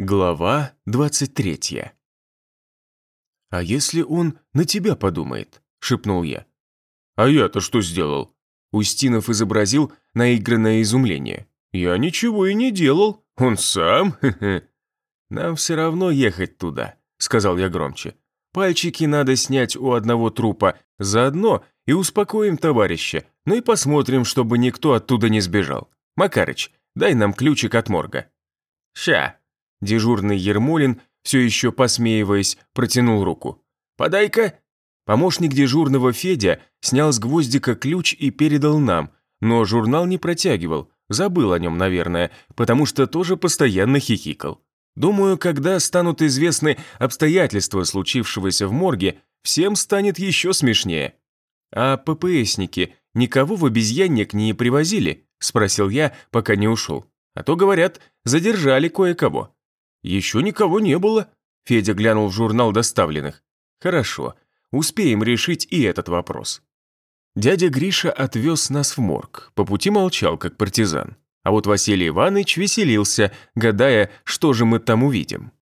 Глава 23 «А если он на тебя подумает?» – шепнул я. «А я-то что сделал?» Устинов изобразил наигранное изумление. «Я ничего и не делал. Он сам. «Нам все равно ехать туда», – сказал я громче. «Пальчики надо снять у одного трупа заодно и успокоим товарища, ну и посмотрим, чтобы никто оттуда не сбежал. Макарыч, дай нам ключик от морга». «Ща», Дежурный Ермолин, все еще посмеиваясь, протянул руку. «Подай-ка!» Помощник дежурного Федя снял с гвоздика ключ и передал нам, но журнал не протягивал, забыл о нем, наверное, потому что тоже постоянно хихикал. Думаю, когда станут известны обстоятельства случившегося в морге, всем станет еще смешнее. «А ППСники никого в обезьянник не привозили?» – спросил я, пока не ушел. «А то, говорят, задержали кое-кого». «Еще никого не было», – Федя глянул в журнал доставленных. «Хорошо, успеем решить и этот вопрос». Дядя Гриша отвез нас в морг, по пути молчал, как партизан. А вот Василий Иванович веселился, гадая, что же мы там увидим.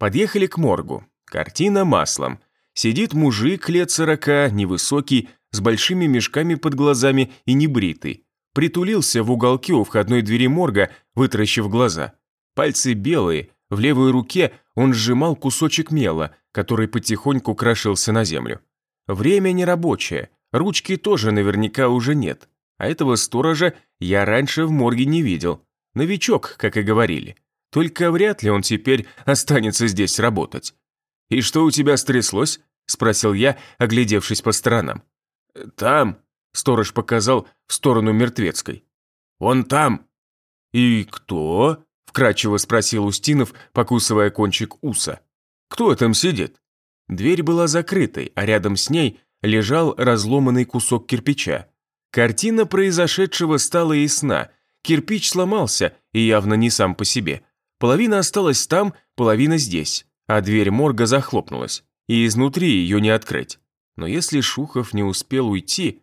Подъехали к моргу. Картина маслом. Сидит мужик лет сорока, невысокий, с большими мешками под глазами и небритый. Притулился в уголке у входной двери морга, вытаращив глаза. Пальцы белые, в левой руке он сжимал кусочек мела, который потихоньку крошился на землю. Время нерабочее, ручки тоже наверняка уже нет. А этого сторожа я раньше в морге не видел. Новичок, как и говорили. Только вряд ли он теперь останется здесь работать. «И что у тебя стряслось?» – спросил я, оглядевшись по сторонам. «Там», – сторож показал в сторону мертвецкой. «Он там». «И кто?» Вкрадчиво спросил Устинов, покусывая кончик уса. «Кто там сидит?» Дверь была закрытой, а рядом с ней лежал разломанный кусок кирпича. Картина произошедшего стала ясна. Кирпич сломался, и явно не сам по себе. Половина осталась там, половина здесь, а дверь морга захлопнулась, и изнутри ее не открыть. Но если Шухов не успел уйти...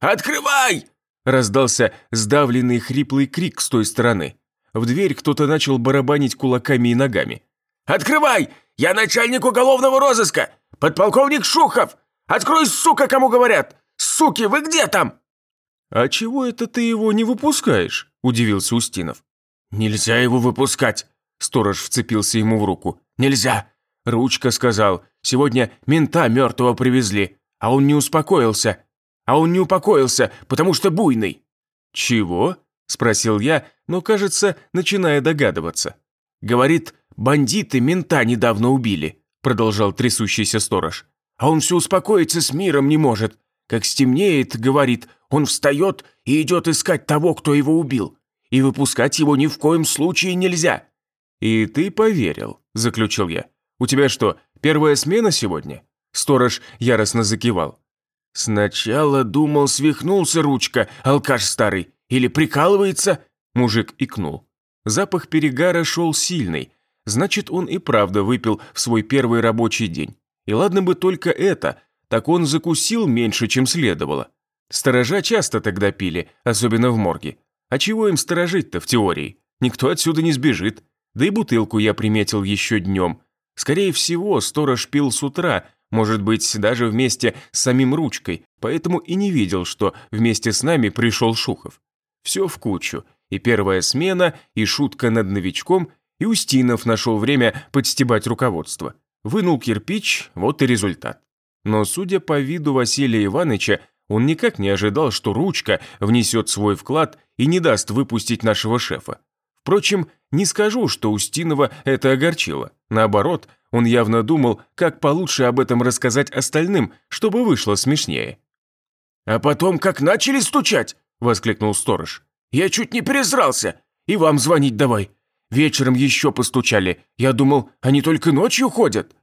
«Открывай!» раздался сдавленный хриплый крик с той стороны. В дверь кто-то начал барабанить кулаками и ногами. «Открывай! Я начальник уголовного розыска! Подполковник Шухов! Открой, сука, кому говорят! Суки, вы где там?» «А чего это ты его не выпускаешь?» – удивился Устинов. «Нельзя его выпускать!» – сторож вцепился ему в руку. «Нельзя!» – Ручка сказал. «Сегодня мента мертвого привезли, а он не успокоился. А он не упокоился, потому что буйный». «Чего?» – спросил я, но, кажется, начиная догадываться. «Говорит, бандиты мента недавно убили», – продолжал трясущийся сторож. «А он все успокоиться с миром не может. Как стемнеет, говорит, он встает и идет искать того, кто его убил. И выпускать его ни в коем случае нельзя». «И ты поверил», – заключил я. «У тебя что, первая смена сегодня?» Сторож яростно закивал. «Сначала думал, свихнулся ручка, алкаш старый, или прикалывается?» Мужик икнул. Запах перегара шел сильный. Значит, он и правда выпил в свой первый рабочий день. И ладно бы только это, так он закусил меньше, чем следовало. Сторожа часто тогда пили, особенно в морге. А чего им сторожить-то в теории? Никто отсюда не сбежит. Да и бутылку я приметил еще днем. Скорее всего, сторож пил с утра, может быть, даже вместе с самим ручкой, поэтому и не видел, что вместе с нами пришел Шухов. Все в кучу. И первая смена, и шутка над новичком, и Устинов нашел время подстебать руководство. Вынул кирпич, вот и результат. Но, судя по виду Василия Ивановича, он никак не ожидал, что ручка внесет свой вклад и не даст выпустить нашего шефа. Впрочем, не скажу, что Устинова это огорчило. Наоборот, он явно думал, как получше об этом рассказать остальным, чтобы вышло смешнее. «А потом как начали стучать!» – воскликнул сторож. «Я чуть не перезрался! И вам звонить давай! Вечером еще постучали. Я думал, они только ночью ходят».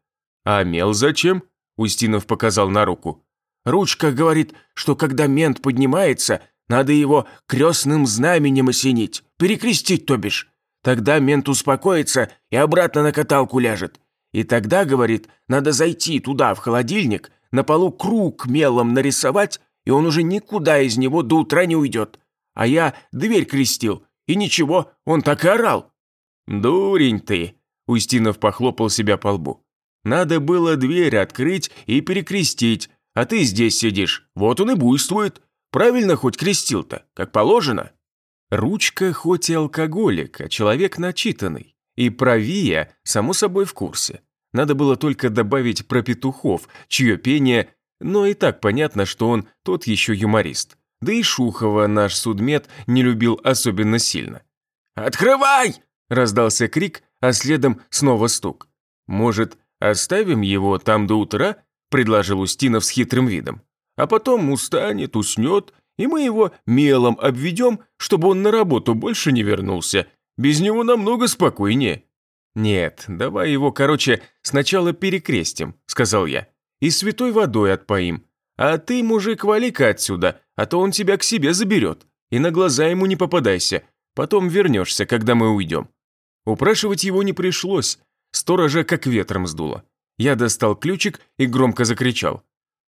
«А мел зачем?» – Устинов показал на руку. «Ручка говорит, что когда мент поднимается, надо его крестным знаменем осенить, перекрестить, то бишь. Тогда мент успокоится и обратно на каталку ляжет. И тогда, говорит, надо зайти туда, в холодильник, на полу круг мелом нарисовать и он уже никуда из него до утра не уйдет. А я дверь крестил, и ничего, он так и орал». «Дурень ты!» Устинов похлопал себя по лбу. «Надо было дверь открыть и перекрестить, а ты здесь сидишь, вот он и буйствует. Правильно хоть крестил-то, как положено?» Ручка хоть и алкоголик, а человек начитанный. И про Вия, само собой, в курсе. Надо было только добавить про петухов, чье пение, но и так понятно, что он тот еще юморист. Да и Шухова наш судмед не любил особенно сильно. «Открывай!» – раздался крик, а следом снова стук. «Может, оставим его там до утра?» – предложил Устинов с хитрым видом. «А потом устанет, уснет, и мы его мелом обведем, чтобы он на работу больше не вернулся. Без него намного спокойнее». «Нет, давай его, короче, сначала перекрестим», – сказал я, – «и святой водой отпоим. А ты, мужик, вали-ка отсюда, а то он тебя к себе заберет. И на глаза ему не попадайся, потом вернешься, когда мы уйдем». Упрашивать его не пришлось, сторожа как ветром сдуло. Я достал ключик и громко закричал.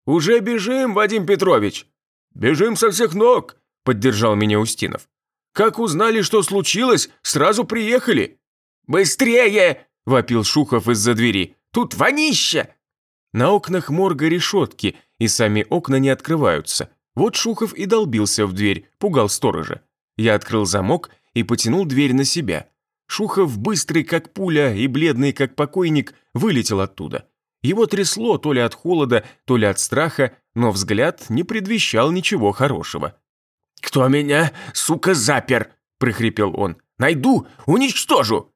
«Уже бежим, Вадим Петрович!» «Бежим со всех ног!» – поддержал меня Устинов. «Как узнали, что случилось, сразу приехали!» «Быстрее!» – вопил Шухов из-за двери. «Тут вонища!» На окнах морга решетки, и сами окна не открываются. Вот Шухов и долбился в дверь, пугал сторожа. Я открыл замок и потянул дверь на себя. Шухов, быстрый как пуля и бледный как покойник, вылетел оттуда. Его трясло то ли от холода, то ли от страха, но взгляд не предвещал ничего хорошего. «Кто меня, сука, запер?» – прохрипел он. «Найду, уничтожу!»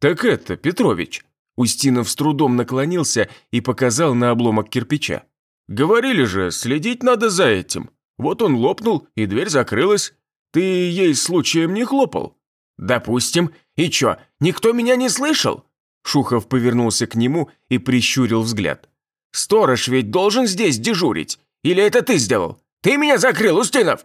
«Так это, Петрович!» Устинов с трудом наклонился и показал на обломок кирпича. «Говорили же, следить надо за этим. Вот он лопнул, и дверь закрылась. Ты ей случаем не хлопал?» «Допустим. И чё, никто меня не слышал?» Шухов повернулся к нему и прищурил взгляд. «Сторож ведь должен здесь дежурить. Или это ты сделал? Ты меня закрыл, Устинов!»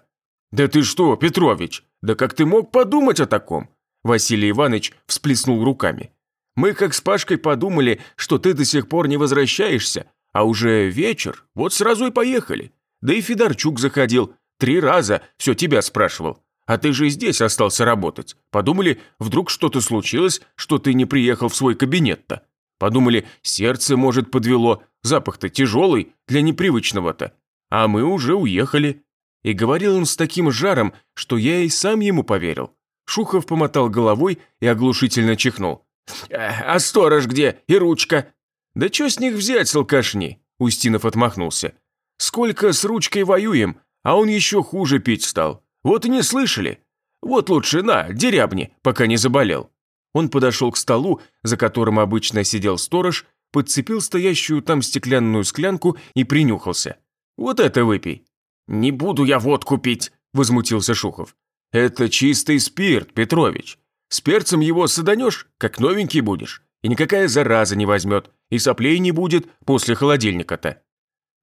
«Да ты что, Петрович? Да как ты мог подумать о таком?» Василий Иванович всплеснул руками. «Мы как с Пашкой подумали, что ты до сих пор не возвращаешься, а уже вечер, вот сразу и поехали. Да и Федорчук заходил, три раза все тебя спрашивал. А ты же здесь остался работать. Подумали, вдруг что-то случилось, что ты не приехал в свой кабинет-то. Подумали, сердце, может, подвело, запах-то тяжелый для непривычного-то. А мы уже уехали. И говорил он с таким жаром, что я и сам ему поверил. Шухов помотал головой и оглушительно чихнул. «А сторож где? И ручка?» «Да что с них взять, салкашни?» Устинов отмахнулся. «Сколько с ручкой воюем, а он еще хуже пить стал. Вот и не слышали. Вот лучше на, дерябни, пока не заболел». Он подошел к столу, за которым обычно сидел сторож, подцепил стоящую там стеклянную склянку и принюхался. «Вот это выпей». «Не буду я водку пить», – возмутился Шухов. «Это чистый спирт, Петрович. С перцем его саданешь, как новенький будешь, и никакая зараза не возьмет, и соплей не будет после холодильника-то».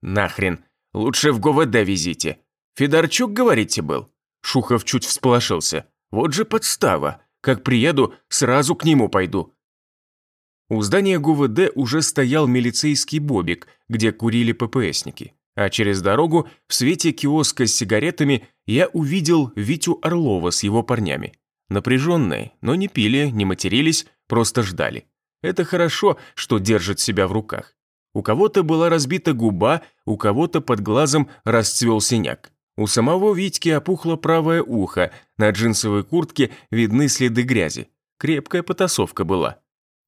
«Нахрен, лучше в ГВД везите. Федорчук, говорите, был?» Шухов чуть всполошился. «Вот же подстава. Как приеду, сразу к нему пойду». У здания ГУВД уже стоял милицейский бобик, где курили ППСники. А через дорогу, в свете киоска с сигаретами, я увидел Витю Орлова с его парнями. Напряженные, но не пили, не матерились, просто ждали. Это хорошо, что держат себя в руках. У кого-то была разбита губа, у кого-то под глазом расцвел синяк. У самого Витьки опухло правое ухо, на джинсовой куртке видны следы грязи. Крепкая потасовка была.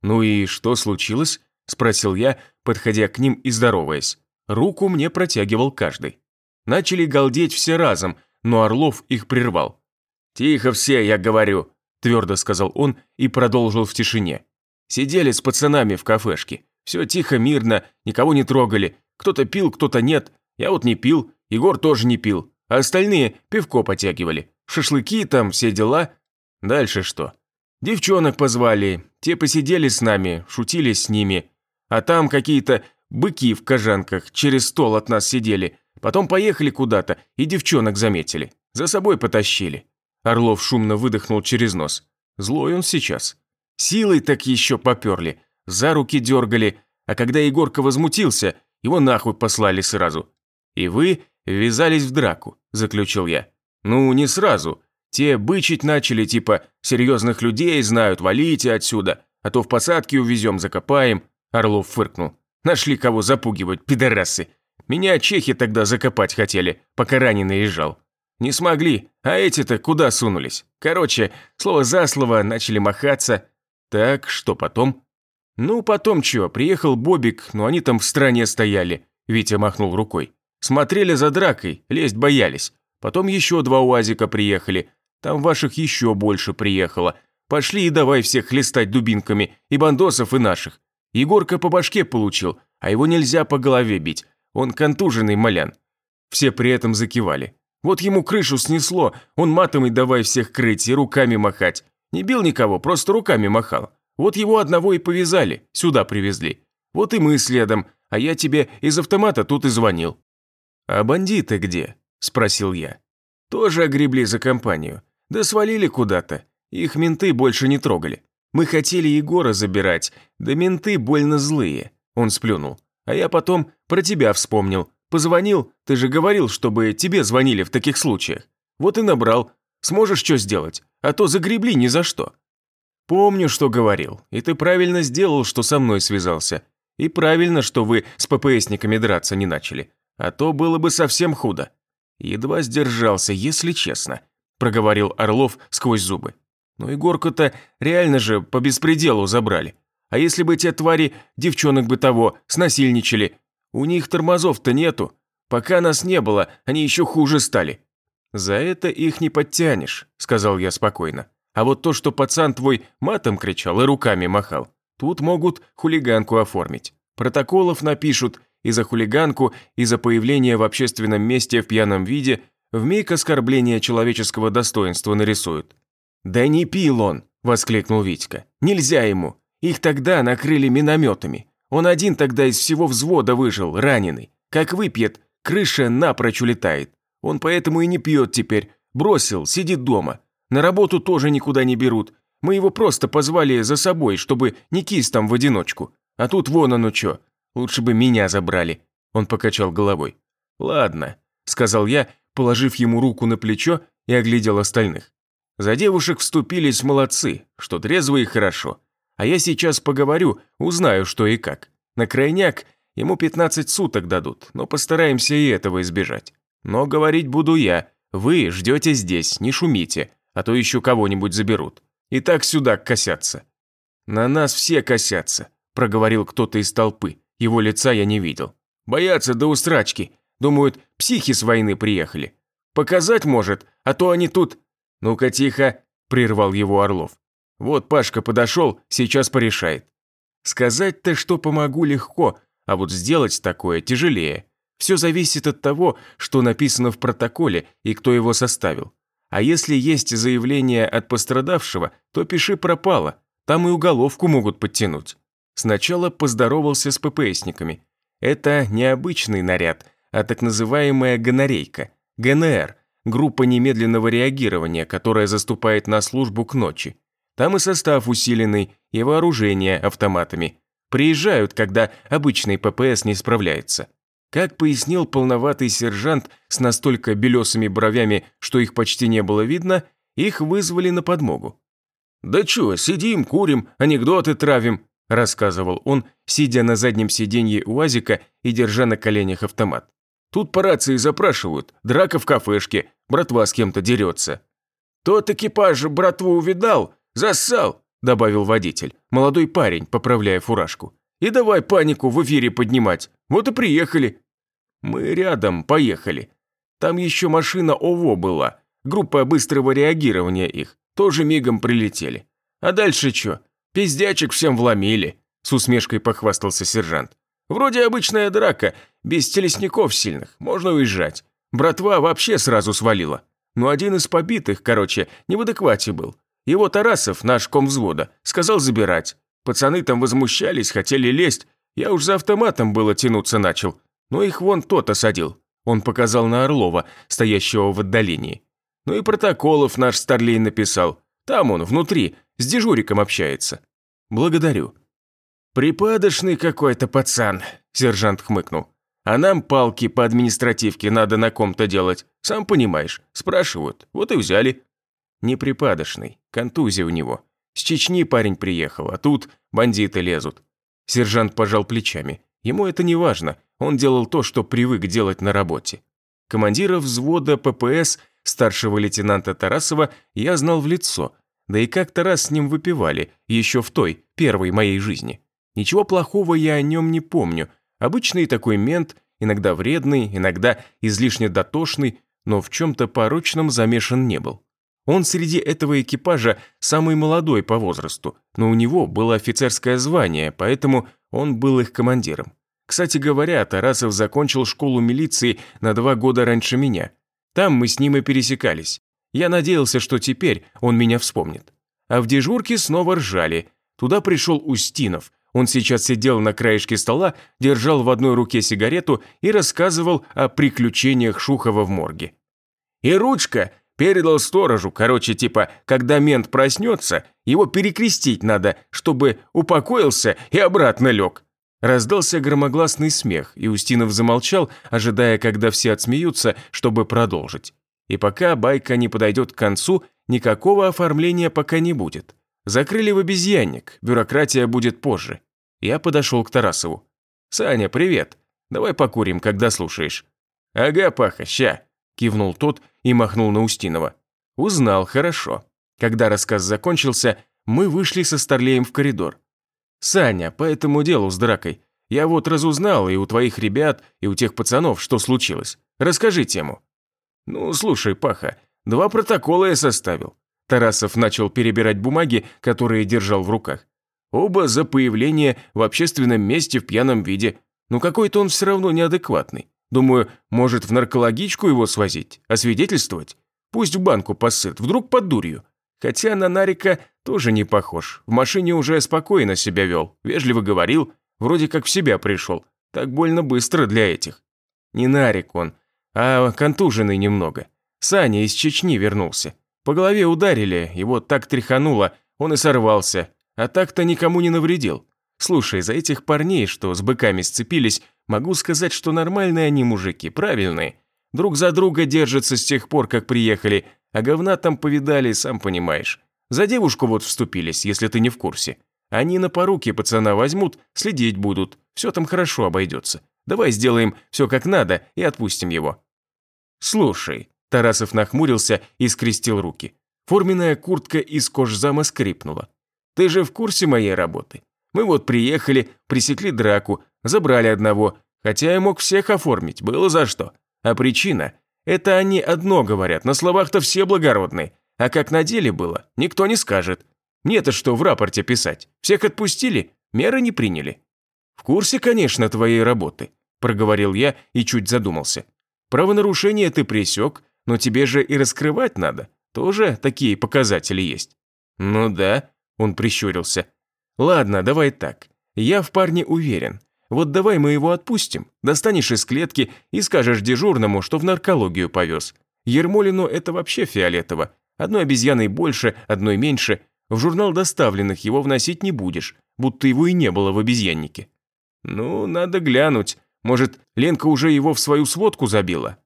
«Ну и что случилось?» – спросил я, подходя к ним и здороваясь. Руку мне протягивал каждый. Начали галдеть все разом, но Орлов их прервал. «Тихо все, я говорю», – твердо сказал он и продолжил в тишине. Сидели с пацанами в кафешке. Все тихо, мирно, никого не трогали. Кто-то пил, кто-то нет. Я вот не пил, Егор тоже не пил а остальные пивко потягивали. Шашлыки там, все дела. Дальше что? Девчонок позвали, те посидели с нами, шутили с ними. А там какие-то быки в кожанках через стол от нас сидели. Потом поехали куда-то и девчонок заметили. За собой потащили. Орлов шумно выдохнул через нос. Злой он сейчас. Силой так еще поперли, за руки дергали, а когда Егорка возмутился, его нахуй послали сразу. И вы «Ввязались в драку», – заключил я. «Ну, не сразу. Те бычить начали, типа, серьезных людей знают, валите отсюда. А то в посадке увезем, закопаем». Орлов фыркнул. «Нашли кого запугивать, пидорасы. Меня чехи тогда закопать хотели, пока раненый лежал. Не смогли, а эти-то куда сунулись? Короче, слово за слово начали махаться. Так, что потом? Ну, потом чё, приехал Бобик, но они там в стране стояли. Витя махнул рукой. Смотрели за дракой, лезть боялись. Потом еще два УАЗика приехали. Там ваших еще больше приехало. Пошли и давай всех хлестать дубинками, и бандосов, и наших. Егорка по башке получил, а его нельзя по голове бить. Он контуженный малян. Все при этом закивали. Вот ему крышу снесло, он матом и давай всех крыть и руками махать. Не бил никого, просто руками махал. Вот его одного и повязали, сюда привезли. Вот и мы следом, а я тебе из автомата тут и звонил». «А бандиты где?» – спросил я. «Тоже огребли за компанию. Да свалили куда-то. Их менты больше не трогали. Мы хотели Егора забирать, да менты больно злые». Он сплюнул. «А я потом про тебя вспомнил. Позвонил, ты же говорил, чтобы тебе звонили в таких случаях. Вот и набрал. Сможешь что сделать? А то загребли ни за что. Помню, что говорил, и ты правильно сделал, что со мной связался. И правильно, что вы с ППСниками драться не начали. А то было бы совсем худо. Едва сдержался, если честно, проговорил Орлов сквозь зубы. Ну и горку-то реально же по беспределу забрали. А если бы те твари девчонок бы того снасильничали, у них тормозов-то нету. Пока нас не было, они еще хуже стали». «За это их не подтянешь», – сказал я спокойно. «А вот то, что пацан твой матом кричал и руками махал, тут могут хулиганку оформить. Протоколов напишут и за хулиганку, и за появление в общественном месте в пьяном виде, вмиг оскорбление человеческого достоинства нарисуют». «Да не пил он!» – воскликнул Витька. «Нельзя ему! Их тогда накрыли минометами. Он один тогда из всего взвода выжил, раненый. Как выпьет, крыша напрочь улетает. Он поэтому и не пьет теперь. Бросил, сидит дома. На работу тоже никуда не берут. Мы его просто позвали за собой, чтобы не кис там в одиночку. А тут вон оно чё. Лучше бы меня забрали». Он покачал головой. «Ладно», – сказал я, положив ему руку на плечо и оглядел остальных. За девушек вступились молодцы, что трезво и хорошо. А я сейчас поговорю, узнаю, что и как. На крайняк ему 15 суток дадут, но постараемся и этого избежать. Но говорить буду я. Вы ждете здесь, не шумите, а то еще кого-нибудь заберут. И так сюда косятся». «На нас все косятся», – проговорил кто-то из толпы. Его лица я не видел. «Боятся до устрачки. Думают, психи с войны приехали. Показать может, а то они тут...» «Ну-ка тихо», – прервал его Орлов. Вот Пашка подошел, сейчас порешает. Сказать-то, что помогу, легко, а вот сделать такое тяжелее. Все зависит от того, что написано в протоколе и кто его составил. А если есть заявление от пострадавшего, то пиши пропало, там и уголовку могут подтянуть. Сначала поздоровался с ППСниками. Это не обычный наряд, а так называемая гонорейка, ГНР, группа немедленного реагирования, которая заступает на службу к ночи. Там и состав усиленный, и вооружение автоматами. Приезжают, когда обычный ППС не справляется. Как пояснил полноватый сержант с настолько белесыми бровями, что их почти не было видно, их вызвали на подмогу. «Да чё, сидим, курим, анекдоты травим», – рассказывал он, сидя на заднем сиденье УАЗика и держа на коленях автомат. «Тут по рации запрашивают, драка в кафешке, братва с кем-то дерется». «Тот экипаж братву увидал, «Зассал!» – добавил водитель, молодой парень, поправляя фуражку. «И давай панику в эфире поднимать. Вот и приехали». «Мы рядом, поехали. Там еще машина ОВО была, группа быстрого реагирования их, тоже мигом прилетели. А дальше что? Пиздячек всем вломили», – с усмешкой похвастался сержант. «Вроде обычная драка, без телесников сильных, можно уезжать. Братва вообще сразу свалила. Но один из побитых, короче, не в адеквате был. Его Тарасов, наш комвзвода, сказал забирать. Пацаны там возмущались, хотели лезть. Я уж за автоматом было тянуться начал. Но их вон тот осадил. Он показал на Орлова, стоящего в отдалении. Ну и протоколов наш Старлей написал. Там он, внутри, с дежуриком общается. Благодарю. Припадочный какой-то пацан, сержант хмыкнул. А нам палки по административке надо на ком-то делать. Сам понимаешь, спрашивают, вот и взяли. Неприпадочный, контузия у него. С Чечни парень приехал, а тут бандиты лезут. Сержант пожал плечами. Ему это не важно, он делал то, что привык делать на работе. Командира взвода ППС, старшего лейтенанта Тарасова, я знал в лицо, да и как-то раз с ним выпивали, еще в той, первой моей жизни. Ничего плохого я о нем не помню. Обычный такой мент, иногда вредный, иногда излишне дотошный, но в чем-то порочном замешан не был. Он среди этого экипажа самый молодой по возрасту, но у него было офицерское звание, поэтому он был их командиром. Кстати говоря, Тарасов закончил школу милиции на два года раньше меня. Там мы с ним и пересекались. Я надеялся, что теперь он меня вспомнит. А в дежурке снова ржали. Туда пришел Устинов. Он сейчас сидел на краешке стола, держал в одной руке сигарету и рассказывал о приключениях Шухова в морге. И ручка передал сторожу, короче, типа, когда мент проснется, его перекрестить надо, чтобы упокоился и обратно лег. Раздался громогласный смех, и Устинов замолчал, ожидая, когда все отсмеются, чтобы продолжить. И пока байка не подойдет к концу, никакого оформления пока не будет. Закрыли в обезьянник, бюрократия будет позже. Я подошел к Тарасову. «Саня, привет. Давай покурим, когда слушаешь». «Ага, Паха, ща», – кивнул тот и махнул на Устинова. «Узнал, хорошо». Когда рассказ закончился, мы вышли со Старлеем в коридор. «Саня, по этому делу с дракой. Я вот разузнал и у твоих ребят, и у тех пацанов, что случилось. Расскажи тему». «Ну, слушай, Паха, два протокола я составил». Тарасов начал перебирать бумаги, которые держал в руках. Оба за появление в общественном месте в пьяном виде. Но какой-то он все равно неадекватный. Думаю, может в наркологичку его свозить, освидетельствовать? Пусть в банку посыт, вдруг под дурью. Хотя на Нарика тоже не похож. В машине уже спокойно себя вел, вежливо говорил, вроде как в себя пришел. Так больно быстро для этих. Не Нарик он, а контуженный немного. Саня из Чечни вернулся. По голове ударили, его так тряхануло, он и сорвался. А так-то никому не навредил. Слушай, за этих парней, что с быками сцепились, могу сказать, что нормальные они мужики, правильные. Друг за друга держатся с тех пор, как приехали, а говна там повидали, сам понимаешь. За девушку вот вступились, если ты не в курсе. Они на поруки пацана возьмут, следить будут. Все там хорошо обойдется. Давай сделаем все как надо и отпустим его». «Слушай», – Тарасов нахмурился и скрестил руки. Форменная куртка из кожзама скрипнула. «Ты же в курсе моей работы? Мы вот приехали, пресекли драку, забрали одного, хотя я мог всех оформить, было за что. А причина – это они одно говорят, на словах-то все благородные, а как на деле было, никто не скажет. Мне-то что в рапорте писать? Всех отпустили, меры не приняли. В курсе, конечно, твоей работы, проговорил я и чуть задумался. Правонарушение ты пресек, но тебе же и раскрывать надо. Тоже такие показатели есть. Ну да, он прищурился. Ладно, давай так. Я в парне уверен. Вот давай мы его отпустим, достанешь из клетки и скажешь дежурному, что в наркологию повез. Ермолину это вообще фиолетово. Одной обезьяной больше, одной меньше. В журнал доставленных его вносить не будешь, будто его и не было в обезьяннике. Ну, надо глянуть. Может, Ленка уже его в свою сводку забила?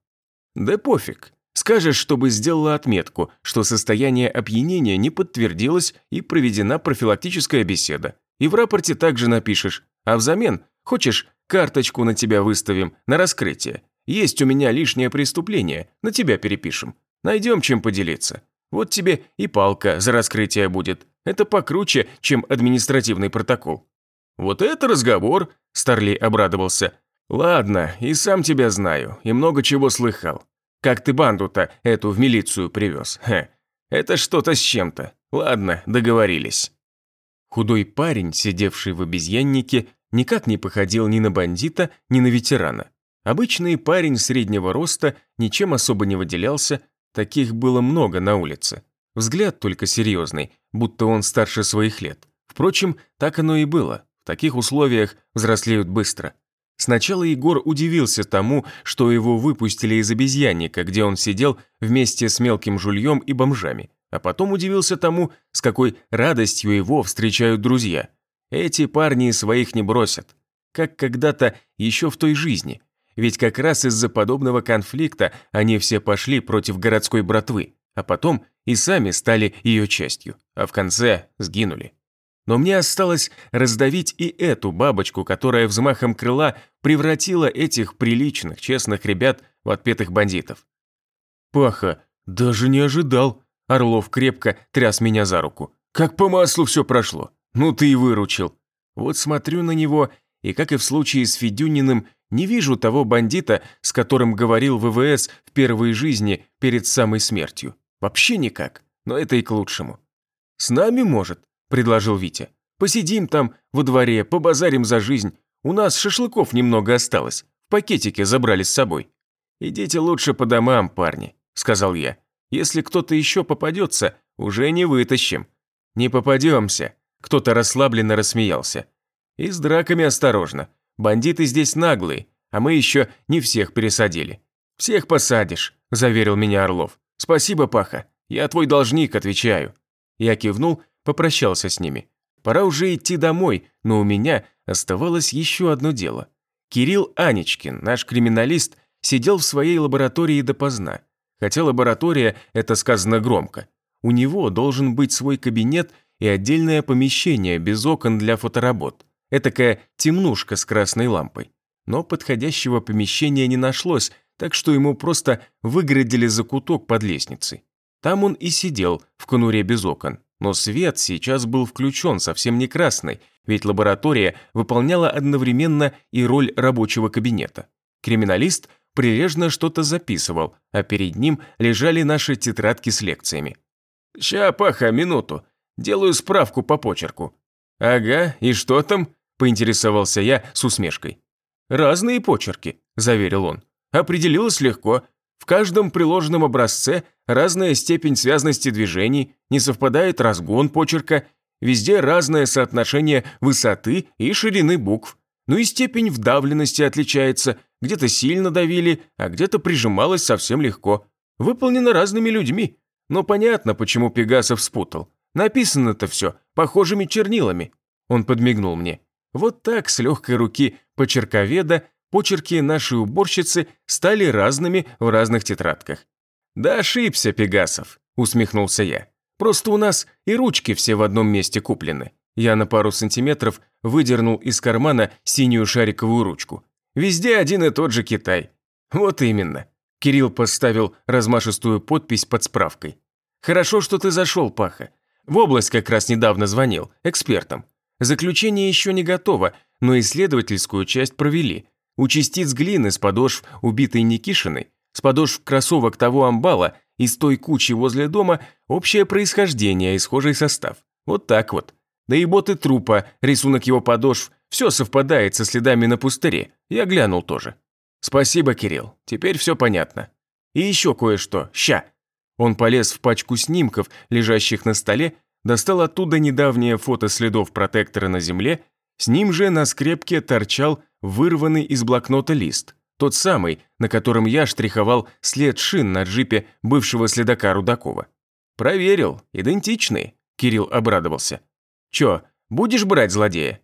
Да пофиг. Скажешь, чтобы сделала отметку, что состояние опьянения не подтвердилось и проведена профилактическая беседа. И в рапорте также напишешь, а взамен Хочешь, карточку на тебя выставим, на раскрытие? Есть у меня лишнее преступление, на тебя перепишем. Найдем чем поделиться. Вот тебе и палка за раскрытие будет. Это покруче, чем административный протокол». «Вот это разговор!» – Старли обрадовался. «Ладно, и сам тебя знаю, и много чего слыхал. Как ты банду-то эту в милицию привез? Хе, это что-то с чем-то. Ладно, договорились». Худой парень, сидевший в обезьяннике, никак не походил ни на бандита, ни на ветерана. Обычный парень среднего роста ничем особо не выделялся, таких было много на улице. Взгляд только серьезный, будто он старше своих лет. Впрочем, так оно и было. В таких условиях взрослеют быстро. Сначала Егор удивился тому, что его выпустили из обезьянника, где он сидел вместе с мелким жульем и бомжами, а потом удивился тому, с какой радостью его встречают друзья – эти парни своих не бросят. Как когда-то еще в той жизни. Ведь как раз из-за подобного конфликта они все пошли против городской братвы, а потом и сами стали ее частью, а в конце сгинули. Но мне осталось раздавить и эту бабочку, которая взмахом крыла превратила этих приличных, честных ребят в отпетых бандитов. «Паха, даже не ожидал!» Орлов крепко тряс меня за руку. «Как по маслу все прошло! Ну ты и выручил!» Вот смотрю на него, и, как и в случае с Федюниным, не вижу того бандита, с которым говорил ВВС в первой жизни перед самой смертью. Вообще никак, но это и к лучшему. «С нами, может?» – предложил Витя. «Посидим там, во дворе, побазарим за жизнь. У нас шашлыков немного осталось. В пакетике забрали с собой». «Идите лучше по домам, парни», – сказал я. «Если кто-то еще попадется, уже не вытащим». «Не попадемся», – кто-то расслабленно рассмеялся. «И с драками осторожно. Бандиты здесь наглые, а мы еще не всех пересадили». «Всех посадишь», – заверил меня Орлов. «Спасибо, Паха. Я твой должник, отвечаю». Я кивнул, попрощался с ними. Пора уже идти домой, но у меня оставалось еще одно дело. Кирилл Анечкин, наш криминалист, сидел в своей лаборатории допоздна. Хотя лаборатория – это сказано громко. У него должен быть свой кабинет и отдельное помещение без окон для фоторабот. Этакая темнушка с красной лампой. Но подходящего помещения не нашлось, так что ему просто выгородили закуток под лестницей. Там он и сидел, в конуре без окон. Но свет сейчас был включен, совсем не красный, ведь лаборатория выполняла одновременно и роль рабочего кабинета. Криминалист прилежно что-то записывал, а перед ним лежали наши тетрадки с лекциями. «Ща, Паха, минуту. Делаю справку по почерку». «Ага, и что там?» – поинтересовался я с усмешкой. «Разные почерки», – заверил он. «Определилось легко. В каждом приложенном образце разная степень связности движений, не совпадает разгон почерка, везде разное соотношение высоты и ширины букв. Ну и степень вдавленности отличается, где-то сильно давили, а где-то прижималось совсем легко. Выполнено разными людьми. Но понятно, почему Пегасов спутал. Написано-то все похожими чернилами. Он подмигнул мне. Вот так с легкой руки почерковеда почерки нашей уборщицы стали разными в разных тетрадках. «Да ошибся, Пегасов», – усмехнулся я. «Просто у нас и ручки все в одном месте куплены». Я на пару сантиметров выдернул из кармана синюю шариковую ручку. Везде один и тот же Китай. Вот именно. Кирилл поставил размашистую подпись под справкой. Хорошо, что ты зашел, Паха. В область как раз недавно звонил, экспертам. Заключение еще не готово, но исследовательскую часть провели. У частиц глины с подошв убитой Никишиной, с подошв кроссовок того амбала и с той кучи возле дома общее происхождение и схожий состав. Вот так вот. Да и боты трупа, рисунок его подошв, все совпадает со следами на пустыре. Я глянул тоже. Спасибо, Кирилл, теперь все понятно. И еще кое-что, ща. Он полез в пачку снимков, лежащих на столе, достал оттуда недавнее фото следов протектора на земле, с ним же на скрепке торчал вырванный из блокнота лист, тот самый, на котором я штриховал след шин на джипе бывшего следака Рудакова. «Проверил, идентичные», – Кирилл обрадовался. «Чё, будешь брать злодея?»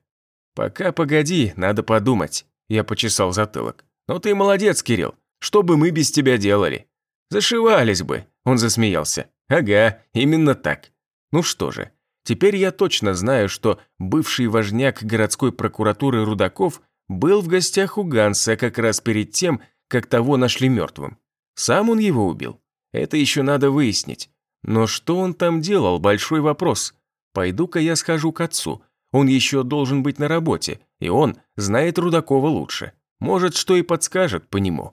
«Пока погоди, надо подумать», – я почесал затылок. «Ну ты молодец, Кирилл, что бы мы без тебя делали?» «Зашивались бы», – он засмеялся. «Ага, именно так. Ну что же, теперь я точно знаю, что бывший важняк городской прокуратуры Рудаков был в гостях у Ганса как раз перед тем, как того нашли мертвым. Сам он его убил? Это еще надо выяснить. Но что он там делал, большой вопрос. Пойду-ка я схожу к отцу. Он еще должен быть на работе, и он знает Рудакова лучше. Может, что и подскажет по нему.